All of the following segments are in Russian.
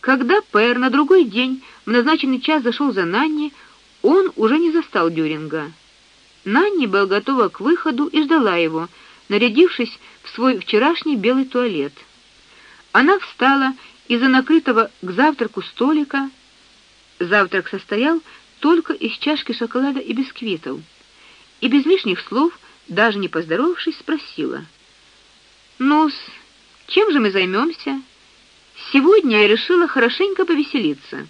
Когда Пэр на другой день в назначенный час зашел за Нанни, он уже не застал Дюринга. Нанни была готова к выходу и ждала его, нарядившись в свой вчерашний белый туалет. Она встала из-за накрытого к завтраку столика. Завтрак состоял только из чашки шоколада и бисквитов. И без лишних слов, даже не поздоровавшись, спросила: "Ну, чем же мы займемся? Сегодня я решила хорошенько повеселиться".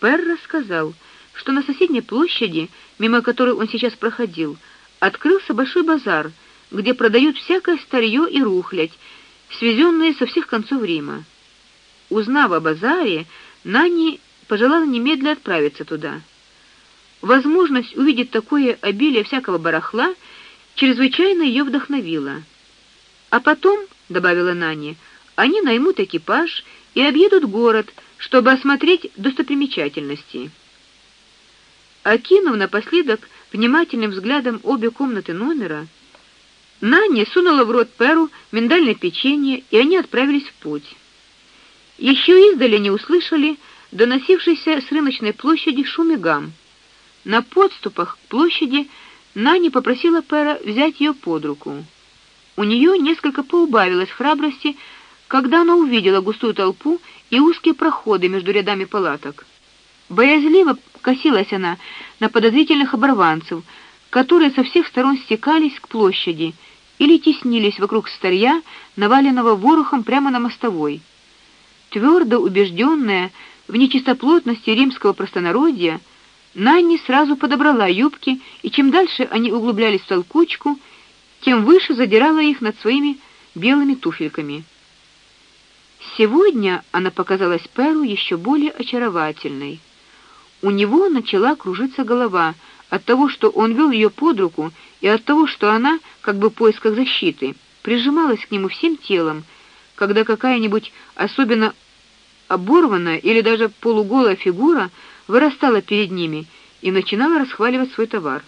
Пер рассказал, что на соседней площади, мимо которой он сейчас проходил, открылся большой базар, где продают всякое старье и рухлядь, свезенные со всех концов Рима. Узнав о базаре, Нани пожелала немедленно отправиться туда. Возможность увидеть такое обилие всякого барахла чрезвычайно ее вдохновила. А потом, добавила Нани, они наймут экипаж и объедут город, чтобы осмотреть достопримечательности. Окинув напоследок внимательным взглядом обе комнаты номера, Нанни сунула в рот Перу миндальное печенье, и они отправились в путь. Еще издали не услышали доносившийся с рыночной площади шум и гам. На подступах к площади Нанни попросила Пера взять ее под руку. У нее несколько поубавилось храбрости, когда она увидела густую толпу и узкие проходы между рядами палаток. Боязливо косилась она на подозрительных оборванцев, которые со всех сторон стекались к площади или теснились вокруг старья, наваленного ворохом прямо на мостовой. Твердо убежденная в нечистоплотности римского простонародья, Нанни сразу подобрала юбки, и чем дальше они углублялись в толкучку, тем выше задирала их над своими белыми туфельками. Сегодня она показалась Перу еще более очаровательной. У него начала кружиться голова от того, что он вел ее под руку, и от того, что она, как бы в поисках защиты, прижималась к нему всем телом, когда какая-нибудь особенно оборванная или даже полуголая фигура вырастала перед ними и начинала расхваливать свой товар.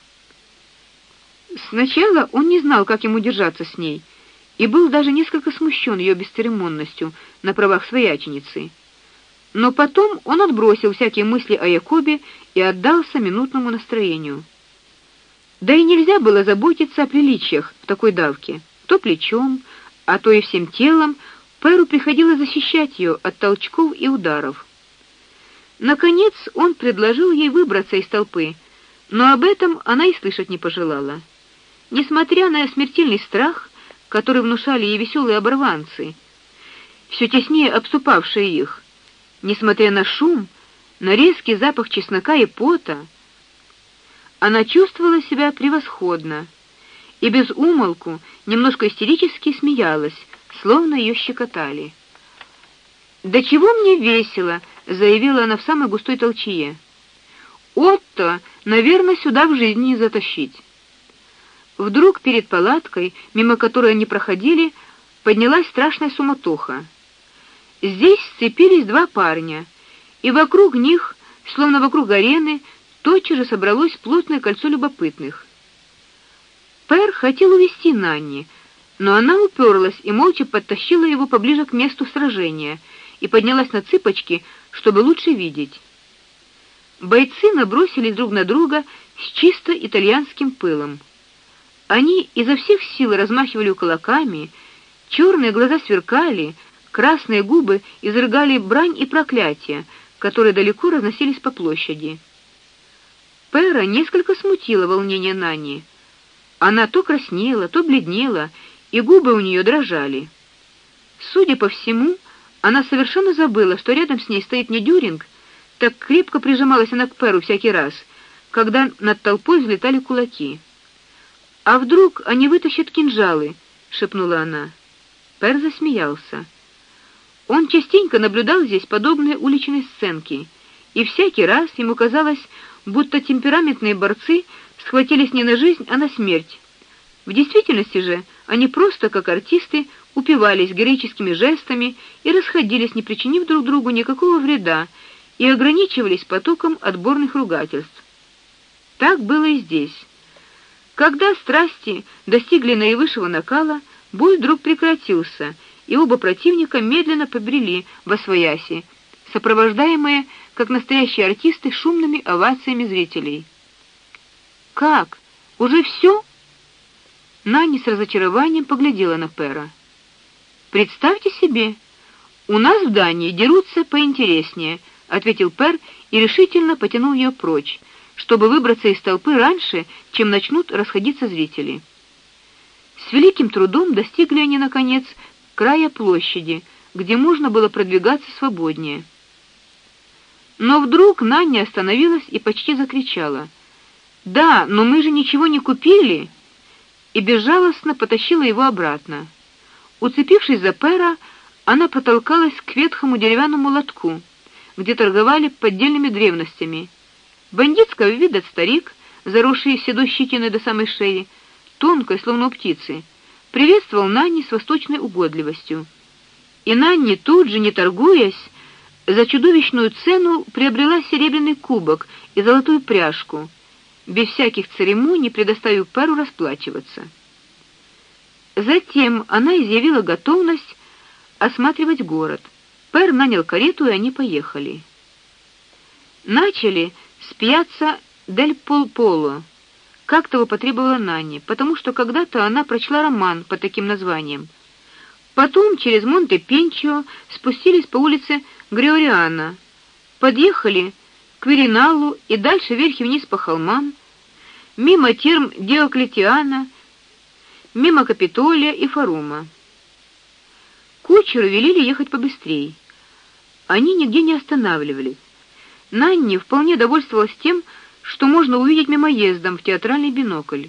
Сначала он не знал, как ему держаться с ней, и был даже несколько смущен ее бесцеремонностью на правах свояченицы. Но потом он отбросил всякие мысли о Якобе и отдался минутному настроению. Да и нельзя было заботиться о приличиях в такой давке. То плечом, а то и всем телом Перу приходилось защищать ее от толчков и ударов. Наконец он предложил ей выбраться из толпы, но об этом она и слышать не пожелала. Несмотря на смертельный страх, который внушали ей веселые оборванцы, все теснее обступавшие их, несмотря на шум, на резкий запах чеснока и пота, она чувствовала себя превосходно и без умолку, немножко истерически смеялась, словно ее щекотали. "Да чего мне весело", заявила она в самой густой толчее. "Отто, наверное, сюда в жизни не затащить". Вдруг перед палаткой, мимо которой они проходили, поднялась страшная суматоха. Здесь сцепились два парня, и вокруг них, словно вокруг арены, тотчас же собралось плотное кольцо любопытных. Пэр хотел увести Нанни, но она уперлась и молча подтащила его поближе к месту сражения и поднялась на цыпочки, чтобы лучше видеть. Бойцы набросились друг на друга с чисто итальянским пылом. Они изо всех сил размахивали кулаками, черные глаза сверкали, красные губы изрыгали брань и проклятия, которые далеко разносились по площади. Пэра несколько смутило волнение Нани. Она то краснела, то бледнела и губы у нее дрожали. Судя по всему, она совершенно забыла, что рядом с ней стоит не Дюринг, так крепко прижималась она к Перу всякий раз, когда над толпой взлетали кулаки. А вдруг они вытащат кинжалы, шепнула она. Пер засмеялся. Он частенько наблюдал здесь подобные уличные сценки, и всякий раз ему казалось, будто темпераментные борцы схватились не на жизнь, а на смерть. В действительности же они просто, как артисты, упивались героическими жестами и расходились, не причинив друг другу никакого вреда, и ограничивались потоком отборных ругательств. Так было и здесь. Когда страсти достигли наивысшего накала, бой вдруг прекратился, и оба противника медленно побрели во свояси, сопровождаемые, как настоящие артисты, шумными овациями зрителей. Как? Уже все? Нани с разочарованием поглядела на Пера. Представьте себе, у нас в Дании дерутся поинтереснее, ответил Пер и решительно потянул ее прочь, чтобы выбраться из толпы раньше, чем начнут расходиться зрители. С великим трудом достигли они наконец края площади, где можно было продвигаться свободнее. Но вдруг Наня остановилась и почти закричала: "Да, но мы же ничего не купили!" и безжалостно потащила его обратно. Уцепившись за пера, она протолкалась к ветхому деревянному лотку, где торговали поддельными древностями. Бандитского вида старик, заросший седой щетиной до самой шеи, тонкой, словно у птицы, приветствовал Нанни с восточной угодливостью. И Нанни тут же, не торгуясь, за чудовищную цену приобрела серебряный кубок и золотую пряжку, без всяких церемоний предоставив пару расплачиваться. Затем она изъявила готовность осматривать город. Пэр нанял карету, и они поехали. Начали с пьяцца дель Полполо. Как того потребовала Нанни, потому что когда-то она прочла роман под таким названием. Потом через Монте-Пинчо спустились по улице Греориана, подъехали к Вериналу и дальше вверх и вниз по холмам, мимо терм Диоклетиана, мимо Капитолия и Форума. Кучеру велели ехать побыстрее. Они нигде не останавливались. Нанни вполне довольствовалась тем, что можно увидеть мимоездом в театральный бинокль.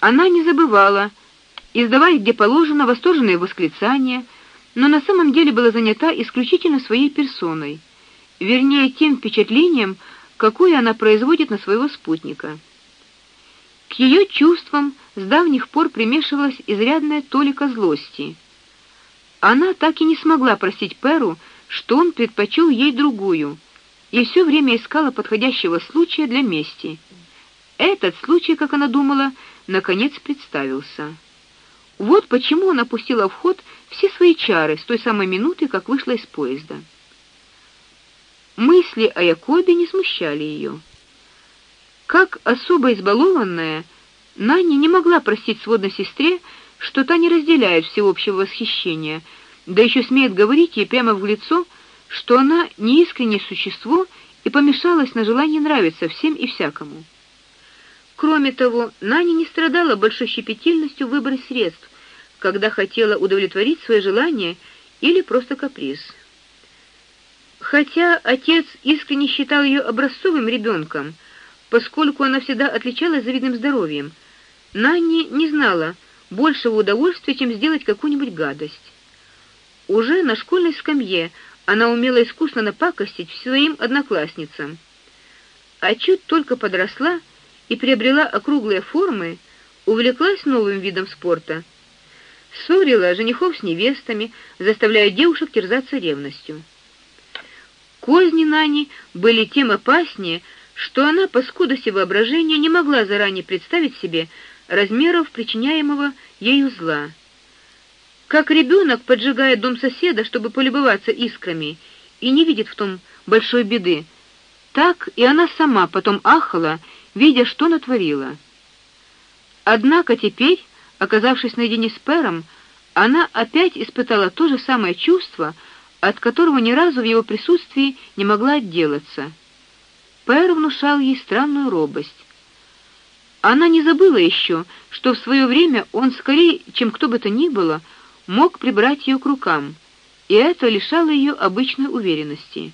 Она не забывала издавать где положено восторженные восклицания, но на самом деле была занята исключительно своей персоной, вернее тем впечатлением, какое она производит на своего спутника. К ее чувствам с давних пор примешивалась изрядная толика злости. Она так и не смогла простить Перу, что он предпочел ей другую, и все время искала подходящего случая для мести. Этот случай, как она думала, наконец представился. Вот почему она пустила в ход все свои чары с той самой минуты, как вышла из поезда. Мысли о Якобе не смущали ее. Как особо избалованная, Нанни не могла простить сводной сестре, что та не разделяет всеобщего восхищения, да еще смеет говорить ей прямо в лицо, что она не искреннее существо и помешалась на желании нравиться всем и всякому. Кроме того, Наня не страдала большой щепетильностью в выборе средств, когда хотела удовлетворить свое желание или просто каприз. Хотя отец искренне считал ее образцовым ребенком, поскольку она всегда отличалась завидным здоровьем, Нанни не знала большего удовольствия, чем сделать какую-нибудь гадость. Уже на школьной скамье она умела искусно напакостить своим одноклассницам. А чуть только подросла и приобрела округлые формы, увлеклась новым видом спорта. Ссорила женихов с невестами, заставляя девушек терзаться ревностью. Козни Нани были тем опаснее, что она по скудости воображения не могла заранее представить себе размеров причиняемого ею зла. Как ребенок поджигает дом соседа, чтобы полюбоваться искрами, и не видит в том большой беды, так и она сама потом ахала, видя, что натворила. Однако теперь, оказавшись наедине с Пером, она опять испытала то же самое чувство, от которого ни разу в его присутствии не могла отделаться. Пер внушал ей странную робость. Она не забыла еще, что в свое время он скорее, чем кто бы то ни было, мог прибрать ее к рукам, и это лишало ее обычной уверенности.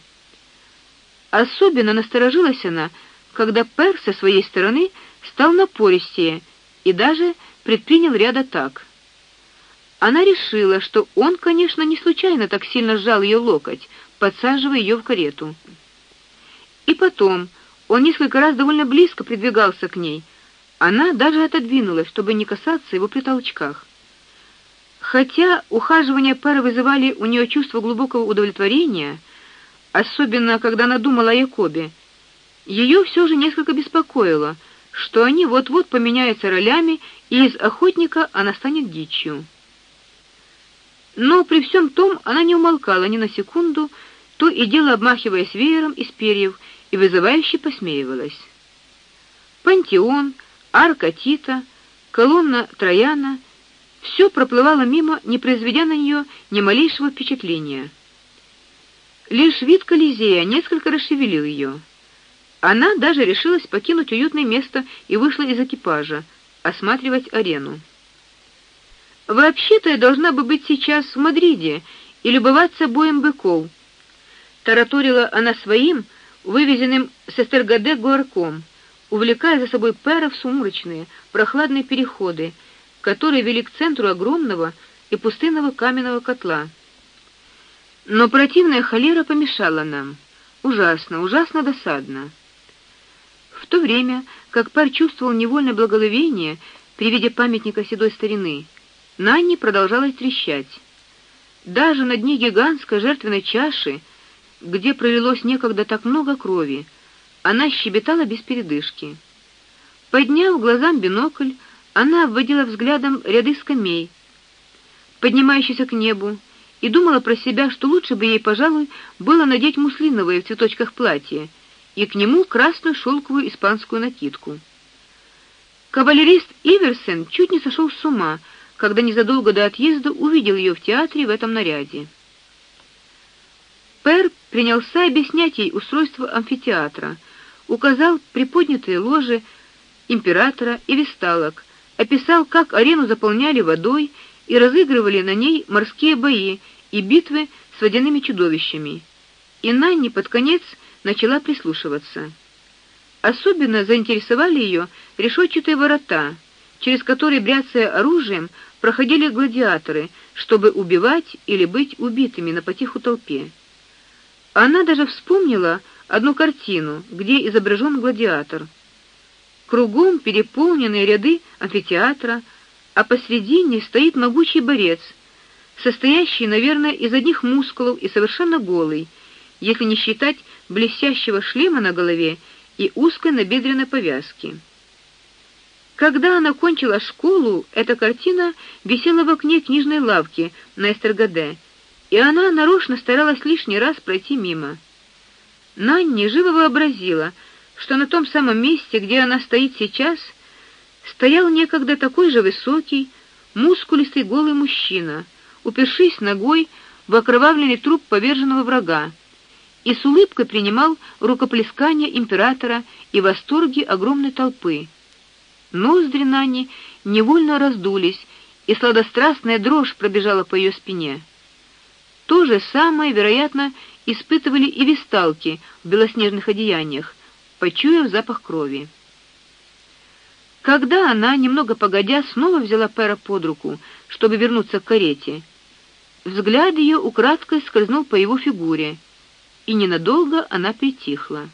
Особенно насторожилась она, когда Пер со своей стороны стал напористее и даже предпринял ряд атак. Она решила, что он, конечно, не случайно так сильно сжал ее локоть, подсаживая ее в карету. И потом он несколько раз довольно близко придвигался к ней. Она даже отодвинулась, чтобы не касаться его при толчках. Хотя ухаживания Пэра вызывали у нее чувство глубокого удовлетворения, особенно когда она думала о Якобе, ее все же несколько беспокоило, что они вот-вот поменяются ролями, и из охотника она станет дичью. Но при всем том она не умолкала ни на секунду, то и дело обмахиваясь веером из перьев и вызывающе посмеивалась. Пантеон, арка Тита, колонна Трояна все проплывало мимо, не произведя на нее ни малейшего впечатления. Лишь вид Колизея несколько расшевелил ее. Она даже решилась покинуть уютное место и вышла из экипажа, осматривать арену. Вообще-то я должна бы быть сейчас в Мадриде и любоваться боем быков. Тараторила она своим, вывезенным с Эстергаде горком, увлекая за собой Пера в сумрачные, прохладные переходы, которые вели к центру огромного и пустынного каменного котла. Но противная холера помешала нам. Ужасно, ужасно досадно. В то время, как Пер чувствовал невольное благоговение при виде памятника седой старины, Нанни продолжала трещать. Даже на дне гигантской жертвенной чаши, где пролилось некогда так много крови, она щебетала без передышки. Подняв глазам бинокль, она обводила взглядом ряды скамей, поднимающиеся к небу, и думала про себя, что лучше бы ей, пожалуй, было надеть муслиновое в цветочках платье и к нему красную шелковую испанскую накидку. Кавалерист Иверсен чуть не сошел с ума, когда незадолго до отъезда увидел ее в театре в этом наряде. Пер принялся объяснять ей устройство амфитеатра, указал приподнятые ложи императора и весталок, описал, как арену заполняли водой и разыгрывали на ней морские бои и битвы с водяными чудовищами. И Нанни под конец начала прислушиваться. Особенно заинтересовали ее решетчатые ворота, через которые бряцая оружием проходили гладиаторы, чтобы убивать или быть убитыми на потеху толпе. Она даже вспомнила одну картину, где изображен гладиатор. Кругом переполненные ряды амфитеатра, а посредине стоит могучий борец, состоящий, наверное, из одних мускулов и совершенно голый, если не считать блестящего шлема на голове и узкой набедренной повязки. Когда она кончила школу, эта картина висела в окне книжной лавки на Эстергаде, и она нарочно старалась лишний раз пройти мимо. Нанни живо вообразила, что на том самом месте, где она стоит сейчас, стоял некогда такой же высокий, мускулистый голый мужчина, упершись ногой в окровавленный труп поверженного врага, и с улыбкой принимал рукоплескания императора и восторги огромной толпы. Ноздри Нани невольно раздулись, и сладострастная дрожь пробежала по ее спине. То же самое, вероятно, испытывали и весталки в белоснежных одеяниях, почуяв запах крови. Когда она, немного погодя, снова взяла Пера под руку, чтобы вернуться к карете, взгляд ее украдкой скользнул по его фигуре, и ненадолго она притихла.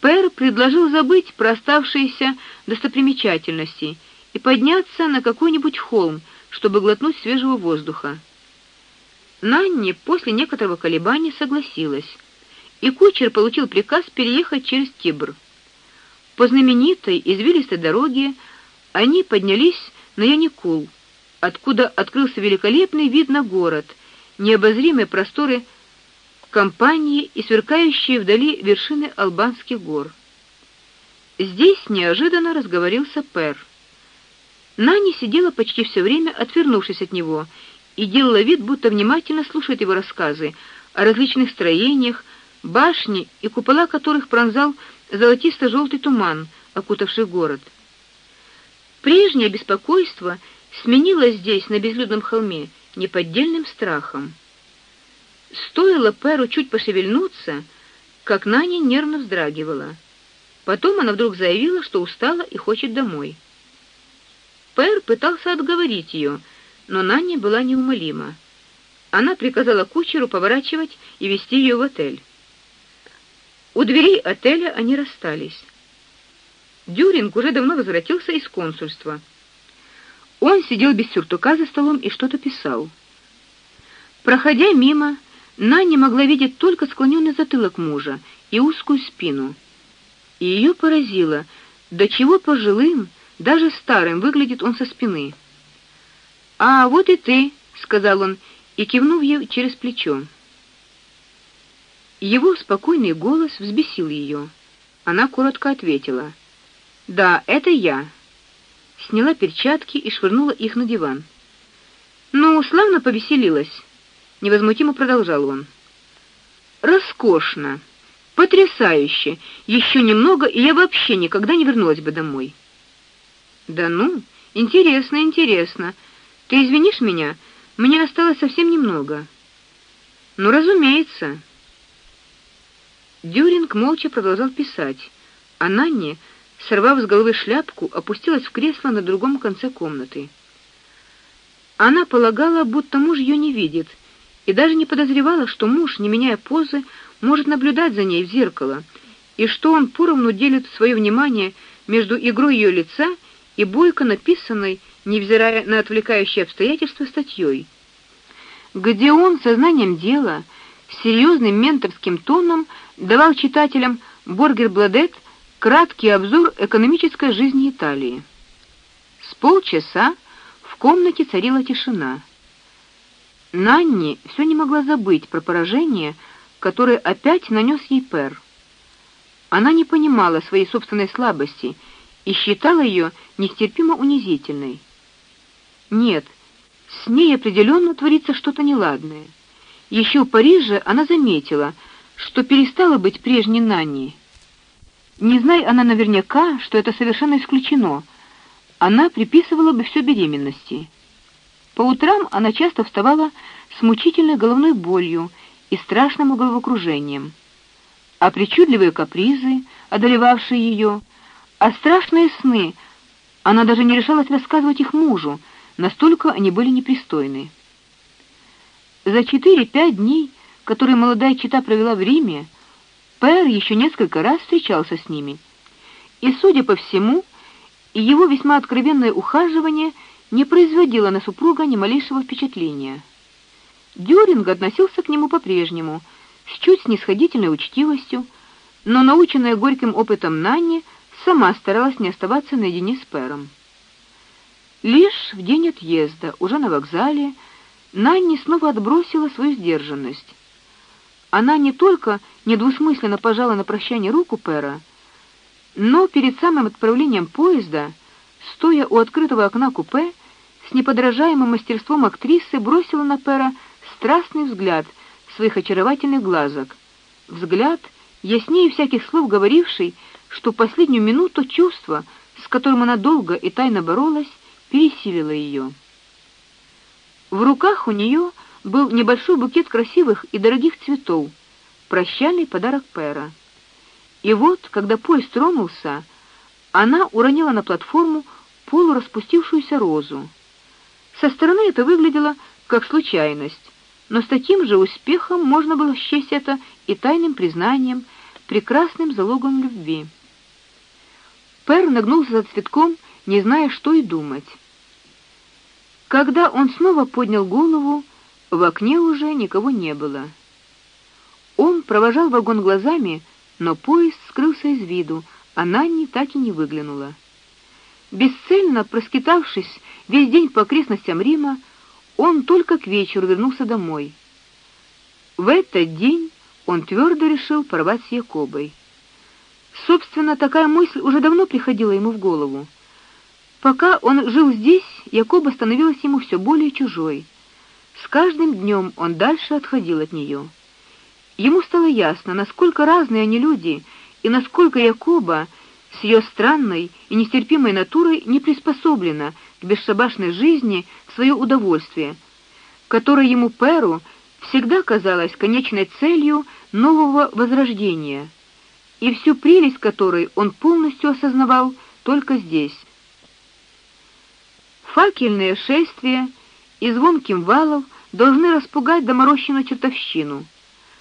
Пер предложил забыть про оставшиеся достопримечательности и подняться на какой-нибудь холм, чтобы глотнуть свежего воздуха. Нанни после некоторого колебания согласилась, и кучер получил приказ переехать через Тибр. По знаменитой извилистой дороге они поднялись на Яникул, откуда открылся великолепный вид на город, необозримые просторы компании и сверкающие вдали вершины албанских гор. Здесь неожиданно разговорился Пер. Нани сидела почти все время, отвернувшись от него, и делала вид, будто внимательно слушает его рассказы о различных строениях, башни и купола которых пронзал золотисто желтый туман, окутавший город. Прежнее беспокойство сменилось здесь, на безлюдном холме, неподдельным страхом. Стоило Перу чуть пошевельнуться, как Наня нервно вздрагивала. Потом она вдруг заявила, что устала и хочет домой. Пер пытался отговорить ее, но Наня была неумолима. Она приказала кучеру поворачивать и вести ее в отель. У дверей отеля они расстались. Дюринг уже давно возвратился из консульства. Он сидел без сюртука за столом и что-то писал. Проходя мимо, Наня могла видеть только склоненный затылок мужа и узкую спину. И ее поразило, до чего пожилым, даже старым выглядит он со спины. "А вот и ты", сказал он и кивнув ей через плечо. Его спокойный голос взбесил ее. Она коротко ответила: "Да, это я". Сняла перчатки и швырнула их на диван. "Ну, славно повеселилась", невозмутимо продолжал он. "Роскошно, потрясающе. Еще немного, и я вообще никогда не вернулась бы домой". "Да ну, интересно, интересно. Ты извинишь меня? Мне осталось совсем немного". "Ну, разумеется". Дюринг молча продолжал писать, а Нанни, сорвав с головы шляпку, опустилась в кресло на другом конце комнаты. Она полагала, будто муж ее не видит, и даже не подозревала, что муж, не меняя позы, может наблюдать за ней в зеркало, и что он поровну делит свое внимание между игрой ее лица и бойко написанной, невзирая на отвлекающие обстоятельства, статьей, где он сознанием дела, серьезным менторским тоном давал читателям Боргер Бладет краткий обзор экономической жизни Италии. С полчаса в комнате царила тишина. Нанни все не могла забыть про поражение, которое опять нанес ей Пер. Она не понимала своей собственной слабости и считала ее нестерпимо унизительной. Нет, с ней определенно творится что-то неладное. Еще в Париже она заметила, что перестала быть прежней Нанни. Не зная она наверняка, что это совершенно исключено, она приписывала бы все беременности. По утрам она часто вставала с мучительной головной болью и страшным головокружением. А причудливые капризы, одолевавшие ее, а страшные сны, она даже не решалась рассказывать их мужу, настолько они были непристойны. За четыре-пять дней которые молодая чита провела в Риме, Пэр еще несколько раз встречался с ними. И, судя по всему, его весьма откровенное ухаживание не производило на супруга ни малейшего впечатления. Дюринг относился к нему по-прежнему, с чуть снисходительной учтивостью, но наученная горьким опытом Нанни сама старалась не оставаться наедине с Пэром. Лишь в день отъезда, уже на вокзале, Нанни снова отбросила свою сдержанность. Она не только недвусмысленно пожала на прощание руку Пера, но перед самым отправлением поезда, стоя у открытого окна купе, с неподражаемым мастерством актрисы бросила на Пера страстный взгляд своих очаровательных глазок. Взгляд, яснее всяких слов говоривший, что последнюю минуту чувство, с которым она долго и тайно боролась, пересилило ее. В руках у нее был небольшой букет красивых и дорогих цветов, прощальный подарок Пэра. И вот, когда поезд тронулся, она уронила на платформу полураспустившуюся розу. Со стороны это выглядело как случайность, но с таким же успехом можно было счесть это и тайным признанием, прекрасным залогом любви. Пэр нагнулся за цветком, не зная, что и думать. Когда он снова поднял голову, в окне уже никого не было. Он провожал вагон глазами, но поезд скрылся из виду, а Нанни так и не выглянула. Бесцельно проскитавшись весь день по окрестностям Рима, он только к вечеру вернулся домой. В этот день он твердо решил порвать с Якобой. Собственно, такая мысль уже давно приходила ему в голову. Пока он жил здесь, Якоба становилась ему все более чужой. С каждым днем он дальше отходил от нее. Ему стало ясно, насколько разные они люди, и насколько Якоба с ее странной и нестерпимой натурой не приспособлена к бесшабашной жизни в свое удовольствие, которое ему Перу всегда казалось конечной целью нового возрождения, и всю прелесть которой он полностью осознавал только здесь. Факельные шествия и звонким валов должны распугать доморощенную чертовщину.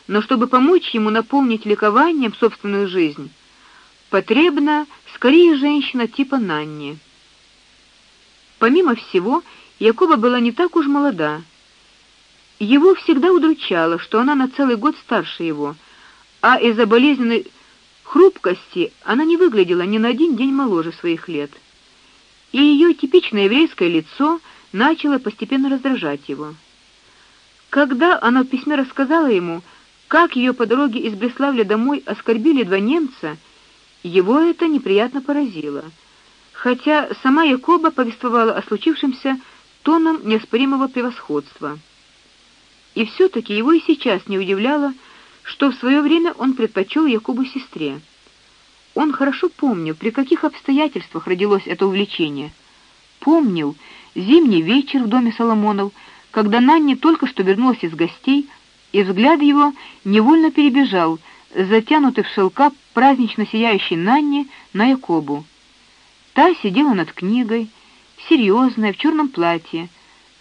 Но чтобы помочь ему наполнить ликованием собственную жизнь, потребна скорее женщина типа Нанни. Помимо всего, Якоба была не так уж молода. Его всегда удручало, что она на целый год старше его, а из-за болезненной хрупкости она не выглядела ни на один день моложе своих лет. И ее типичное еврейское лицо начало постепенно раздражать его. Когда она в письме рассказала ему, как ее по дороге из Бреславля домой оскорбили два немца, его это неприятно поразило. Хотя сама Якоба повествовала о случившемся тоном неоспоримого превосходства. И все таки его и сейчас не удивляло, что в свое время он предпочел Якобу сестре. Он хорошо помнил, при каких обстоятельствах родилось это увлечение. Помнил зимний вечер в доме Соломонов, когда Нанни только что вернулась из гостей, и взгляд его невольно перебежал, затянутый в шелка празднично сияющей Нанни на Якобу. Та сидела над книгой, серьезная, в черном платье,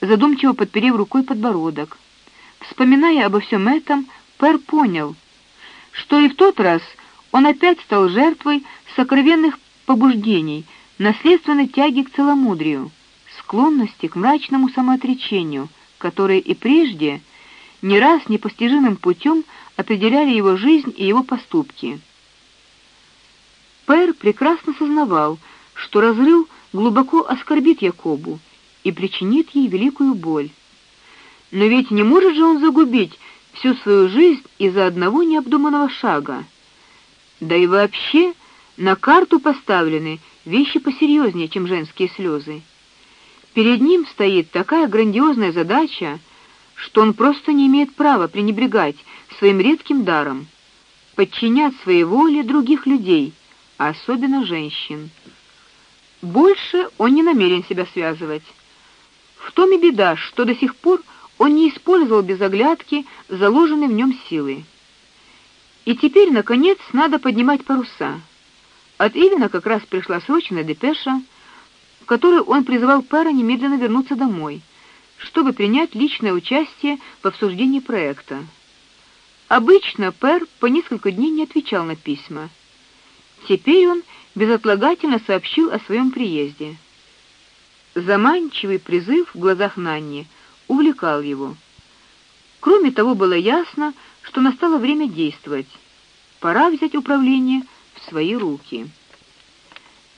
задумчиво подперев рукой подбородок. Вспоминая обо всем этом, Пер понял, что и в тот раз он опять стал жертвой сокровенных побуждений, наследственной тяги к целомудрию, склонности к мрачному самоотречению, которые и прежде не раз непостижимым путем определяли его жизнь и его поступки. Пэр прекрасно сознавал, что разрыв глубоко оскорбит Якобу и причинит ей великую боль. Но ведь не может же он загубить всю свою жизнь из-за одного необдуманного шага. Да и вообще на карту поставлены вещи посерьезнее, чем женские слезы. Перед ним стоит такая грандиозная задача, что он просто не имеет права пренебрегать своим редким даром подчинять своей воле других людей, а особенно женщин. Больше он не намерен себя связывать. В том и беда, что до сих пор он не использовал без оглядки заложенной в нем силы. И теперь наконец надо поднимать паруса. От Ивина как раз пришла срочная депеша, в которой он призывал Пэра немедленно вернуться домой, чтобы принять личное участие в обсуждении проекта. Обычно Пэр по несколько дней не отвечал на письма. Теперь он безотлагательно сообщил о своем приезде. Заманчивый призыв в глазах Нанни увлекал его. Кроме того, было ясно, что настало время действовать. Пора взять управление в свои руки.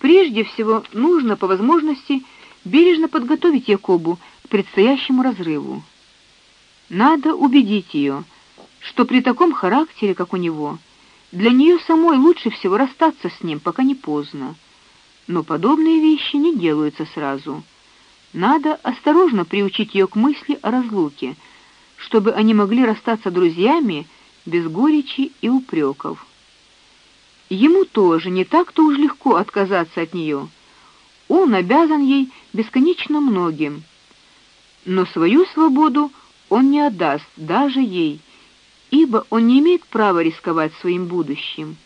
Прежде всего, нужно по возможности бережно подготовить Якобу к предстоящему разрыву. Надо убедить ее, что при таком характере, как у него, для нее самой лучше всего расстаться с ним, пока не поздно. Но подобные вещи не делаются сразу. Надо осторожно приучить ее к мысли о разлуке, чтобы они могли расстаться друзьями без горечи и упреков. Ему тоже не так-то уж легко отказаться от нее. Он обязан ей бесконечно многим. Но свою свободу он не отдаст даже ей, ибо он не имеет права рисковать своим будущим.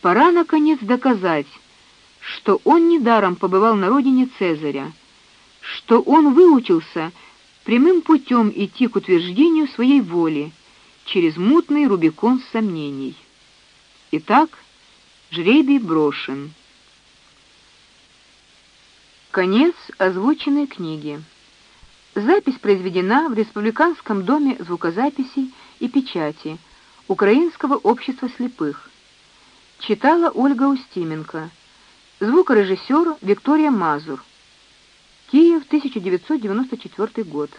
Пора наконец доказать, что он недаром побывал на родине Цезаря что он выучился прямым путем идти к утверждению своей воли через мутный рубикон сомнений. Итак, жребий брошен. Конец озвученной книги. Запись произведена в Республиканском доме звукозаписи и печати Украинского общества слепых. Читала Ольга Устименко. Звукорежиссер Виктория Мазур. Киев, 1994 год.